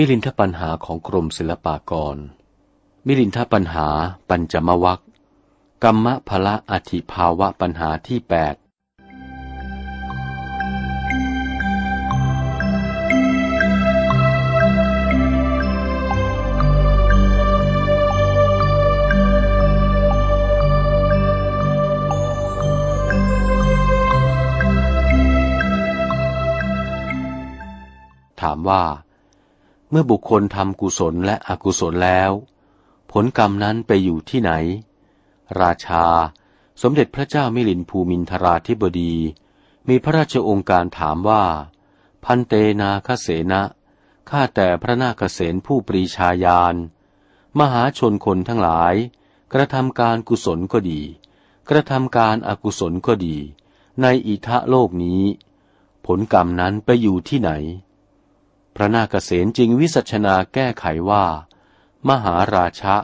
มิลินทปัญหาของกรมศิลปากร มิลินทปัญหา ปัญจมวัคกรรมะพละอธิภาวะปัญหาที่แปดถามว่า เมื่อบุคคลทำกุศลและอกุศลแล้ว ผลกรรมนั้นไปอยู่ที่ไหน ราชา สมเด็จพระเจ้ามิลินภูมินทราธิบดี มีพระราชองค์การถามว่า พันเตนาคเสนะข้าแต่พระนาคเสนผู้ปรีชาญาณมหาชนคนทั้งหลาย กระทำการกุศลก็ดี กระทำการอากุศลก็ดี ในอิทะโลกนี้ ผลกรรมนั้นไปอยู่ที่ไหน พระนาคเษนจึงวิสัชนาแก้ไขว่า มหาราชะ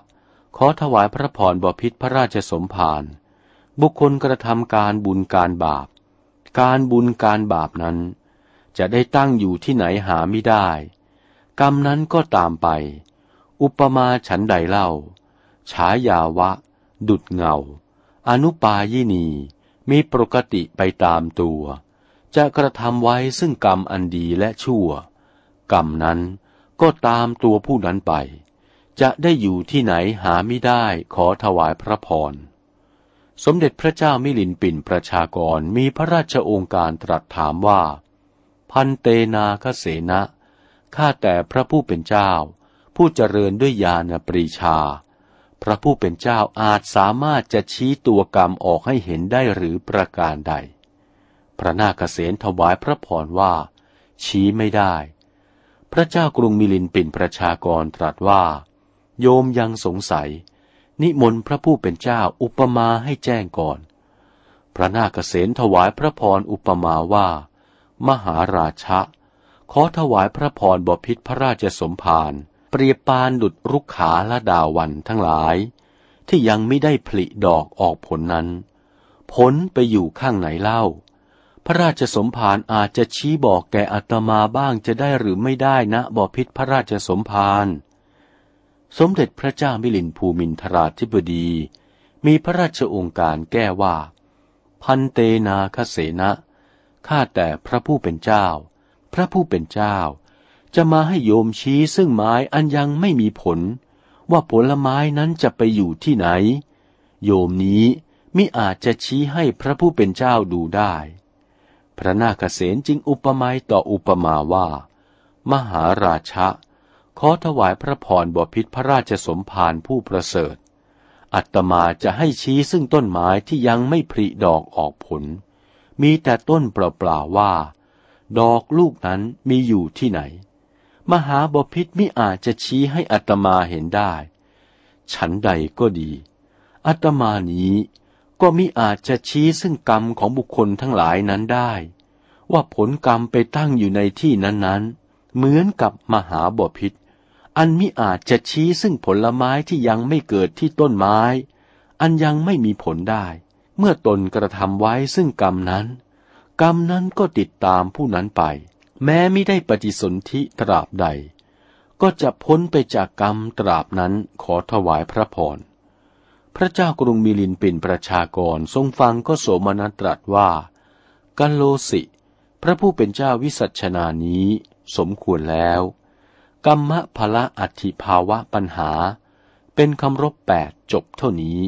ขอถวายพระพรบพิษพระราชสมภารบุคคลกระทำการบุญการบาป การบุญการบาปนั้น จะได้ตั้งอยู่ที่ไหนหาไม่ได้ กรรมนั้นก็ตามไป อุปมาฉันใดเล่า ฉายาวะ ดุดเงา อนุปายินี มีปกติไปตามตัว จะกระทำไว้ซึ่งกรรมอันดีและชั่ว กรรมนั้นก็ตามตัวผู้นั้นไป จะได้อยู่ที่ไหนหาไม่ได้ขอถวายพระพร สมเด็จพระเจ้ามิลินปินประชากรมีพระราชองการตรัสถามว่า พันเตนาคเสนะข้าแต่พระผู้เป็นเจ้า ผู้เจริญด้วยญาณปรีชา พระผู้เป็นเจ้าอาจสามารถจะชี้ตัวกรรมออกให้เห็นได้หรือประการใด พระนาคเษนถวายพระพรว่า ชี้ไม่ได้ พระเจ้ากรุงมิลินปินประชากรตรัสว่า โยมยังสงสัย นิมนต์พระผู้เป็นเจ้าอุปมาให้แจ้งก่อน พระนาคเษนถวายพระพรอุปมาว่า มหาราชะ ขอถวายพระพรบพิษพระราชสมภารเปรียบปานดุดรุกขาและดาวันทั้งหลาย ที่ยังไม่ได้ผลิดอกออกผลนั้น ผลไปอยู่ข้างไหนเล่า พระราชสมภารอาจจะชี้บอกแก่อัตมาบ้างจะได้หรือไม่ได้นะบอพิษพระราชสมภารสมเด็จพระเจ้ามิลินภูมินทราธิบดี มีพระราชองค์การแก้ว่า พันเตนาคเสนะข้าแต่พระผู้เป็นเจ้า พระผู้เป็นเจ้า จะมาให้โยมชี้ซึ่งไม้อันยังไม่มีผล ว่าผลไม้นั้นจะไปอยู่ที่ไหน โยมนี้มิอาจจะชี้ให้พระผู้เป็นเจ้าดูได้ พระนาคเษนจึงอุปมาต่ออุปมาว่า มหาราชะ ขอถวายพระพรบพิษพระราชสมภารผู้ประเสริฐ อัตมาจะให้ชี้ซึ่งต้นไม้ที่ยังไม่ผลิดอกออกผล มีแต่ต้นเปล่าๆว่า ดอกลูกนั้นมีอยู่ที่ไหน มหาบพิษมิอาจจะชี้ให้อัตมาเห็นได้ ฉันใดก็ดี อัตมานี้ ก็มิอาจจะชี้ซึ่งกรรมของบุคคลทั้งหลายนั้นได้ ว่าผลกรรมไปตั้งอยู่ในที่นั้นๆ เหมือนกับมหาบพิษอันมิอาจจะชี้ซึ่งผลไม้ที่ยังไม่เกิดที่ต้นไม้ อันยังไม่มีผลได้ เมื่อตนกระทำไว้ซึ่งกรรมนั้น กรรมนั้นก็ติดตามผู้นั้นไป แม้ไม่ได้ปฏิสนธิตราบใด ก็จะพ้นไปจากกรรมตราบนั้นขอถวายพระพร พระเจ้ากรุงมิลินปินประชากรทรงฟังก็โสมนัสตรัสว่า กัลโลสิ พระผู้เป็นเจ้าวิสัชนานี้ สมควรแล้ว กรรมะพละอัติภาวะปัญหา เป็นคำรบแปดจบเท่านี้